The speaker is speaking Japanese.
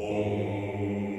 ボン。